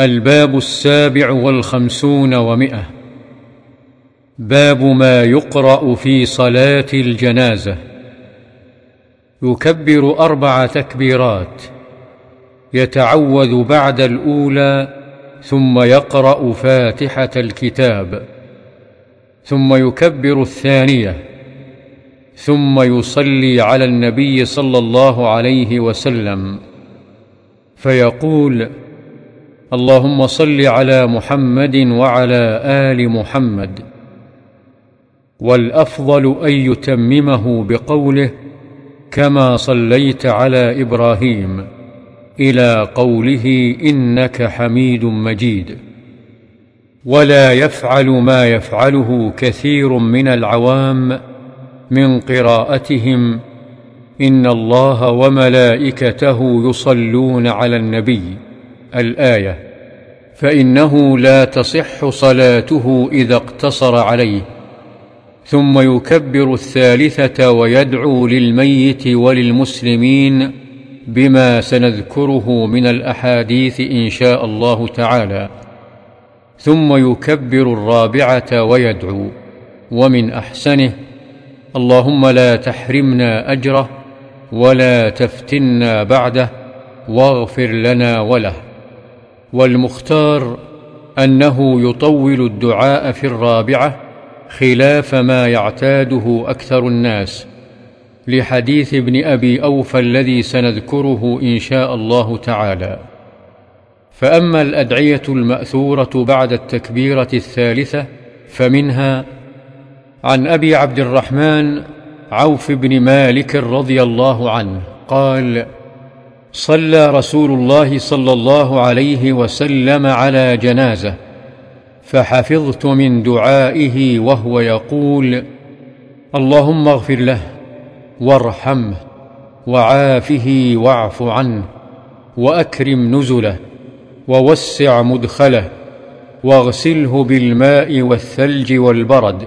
الباب السابع والخمسون ومئة. باب ما يقرأ في صلاة الجنازة. يكبر أربع تكبيرات. يتعوذ بعد الأولى ثم يقرأ فاتحة الكتاب. ثم يكبر الثانية. ثم يصلي على النبي صلى الله عليه وسلم. فيقول اللهم صل على محمد وعلى آل محمد. والأفضل أن يتممه بقوله كما صليت على إبراهيم إلى قوله إنك حميد مجيد. ولا يفعل ما يفعله كثير من العوام من قراءتهم إن الله وملائكته يصلون على النبي. الآية فإنه لا تصح صلاته إذا اقتصر عليه ثم يكبر الثالثة ويدعو للميت وللمسلمين بما سنذكره من الأحاديث إن شاء الله تعالى ثم يكبر الرابعة ويدعو ومن أحسنه اللهم لا تحرمنا أجره ولا تفتنا بعده واغفر لنا وله. والمختار أنه يطول الدعاء في الرابعة خلاف ما يعتاده أكثر الناس لحديث ابن أبي أوفى الذي سنذكره إن شاء الله تعالى. فأما الأدعية المأثورة بعد التكبيرة الثالثة فمنها عن أبي عبد الرحمن عوف بن مالك رضي الله عنه قال صلى رسول الله صلى الله عليه وسلم على جنازة فحفظت من دعائه وهو يقول اللهم اغفر له وارحمه وعافه واعف عنه وأكرم نزله ووسع مدخله واغسله بالماء والثلج والبرد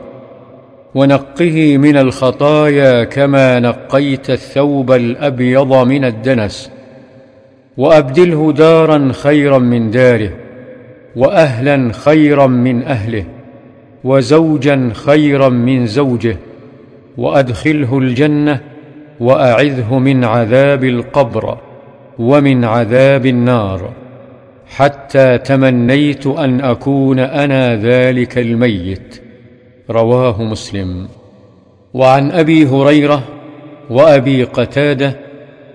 ونقه من الخطايا كما نقيت الثوب الأبيض من الدنس وأبدله دارا خيرا من داره وأهلا خيرا من أهله وزوجا خيرا من زوجه وأدخله الجنة وأعذه من عذاب القبر ومن عذاب النار حتى تمنيت أن أكون أنا ذلك الميت. رواه مسلم. وعن أبي هريرة وأبي قتادة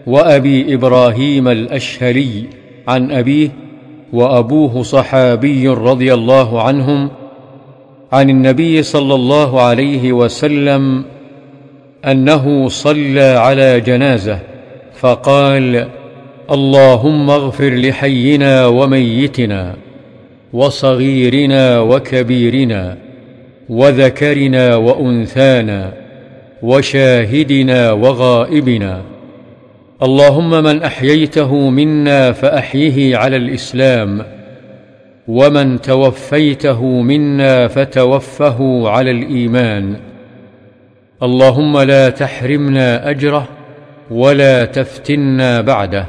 وأبي إبراهيم الأشهلي عن أبيه وأبوه صحابي رضي الله عنهم عن النبي صلى الله عليه وسلم أنه صلى على جنازة فقال اللهم اغفر لحينا وميتنا وصغيرنا وكبيرنا وذكرنا وأنثانا وشاهدنا وغائبنا اللهم من أحييته منا فأحيه على الإسلام ومن توفيته منا فتوفه على الإيمان. اللهم لا تحرمنا أجره ولا تفتنا بعده.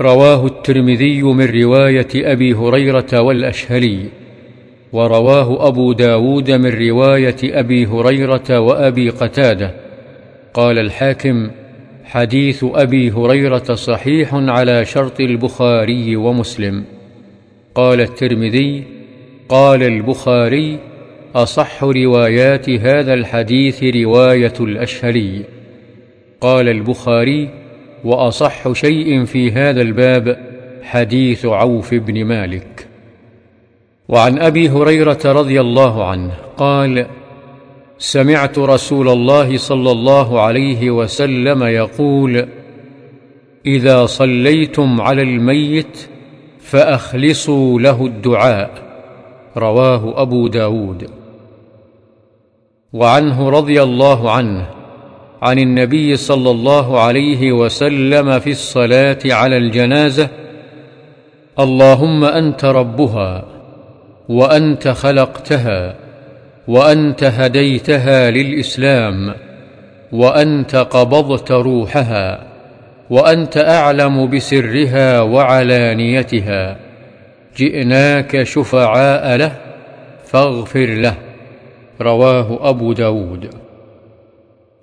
رواه الترمذي من رواية أبي هريرة والأشهلي ورواه أبو داود من رواية أبي هريرة وأبي قتادة. قال الحاكم حديث أبي هريرة صحيح على شرط البخاري ومسلم. قال الترمذي قال البخاري أصح روايات هذا الحديث رواية الاشهلي قال البخاري وأصح شيء في هذا الباب حديث عوف بن مالك. وعن أبي هريرة رضي الله عنه قال سمعت رسول الله صلى الله عليه وسلم يقول إذا صليتم على الميت فأخلصوا له الدعاء. رواه أبو داود. وعنه رضي الله عنه عن النبي صلى الله عليه وسلم في الصلاة على الجنازة اللهم أنت ربها وأنت خلقتها وأنت هديتها للإسلام وأنت قبضت روحها وأنت أعلم بسرها وعلانيتها. جئناك شفعاء له فاغفر له. رواه أبو داود.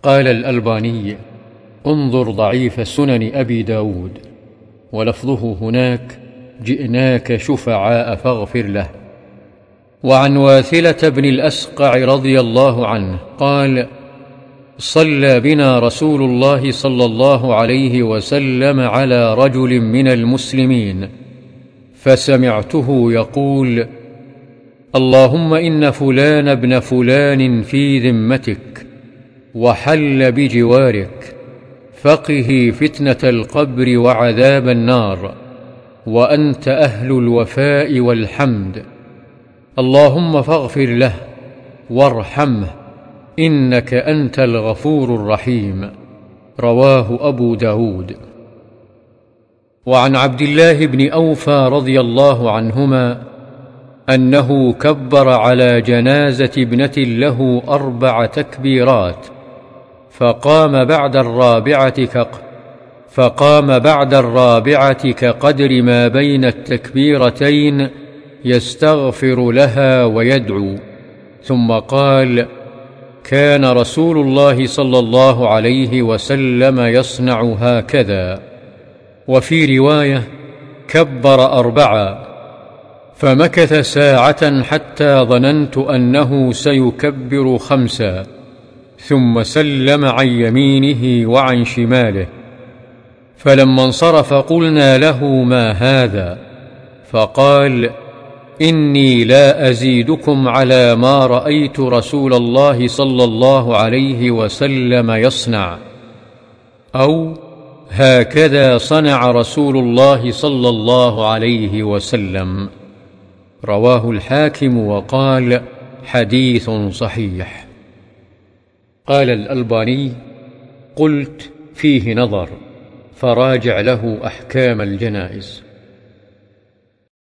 قال الألباني انظر ضعيف سنن أبي داود. ولفظه هناك جئناك شفعاء فاغفر له. وعن واثلة بن الأسقع رضي الله عنه قال صلى بنا رسول الله صلى الله عليه وسلم على رجل من المسلمين فسمعته يقول اللهم إن فلان ابن فلان في ذمتك وحل بجوارك فقه فتنة القبر وعذاب النار وأنت أهل الوفاء والحمد اللهم فاغفر له وارحمه إنك أنت الغفور الرحيم. رواه أبو داود. وعن عبد الله بن أوفى رضي الله عنهما أنه كبر على جنازة ابنة له أربع تكبيرات فقام بعد الرابعة كق فقام بعد الرابعة كقدر ما بين التكبيرتين يستغفر لها ويدعو. ثم قال كان رسول الله صلى الله عليه وسلم يصنع هكذا. وفي رواية كبر أربعا. فمكث ساعة حتى ظننت أنه سيكبر خمسا. ثم سلم عن يمينه وعن شماله. فلما انصرف قلنا له ما هذا؟ فقال إني لا أزيدكم على ما رأيت رسول الله صلى الله عليه وسلم يصنع. أو هكذا صنع رسول الله صلى الله عليه وسلم. رواه الحاكم وقال حديث صحيح. قال الألباني قلت فيه نظر فراجع له أحكام الجنائز.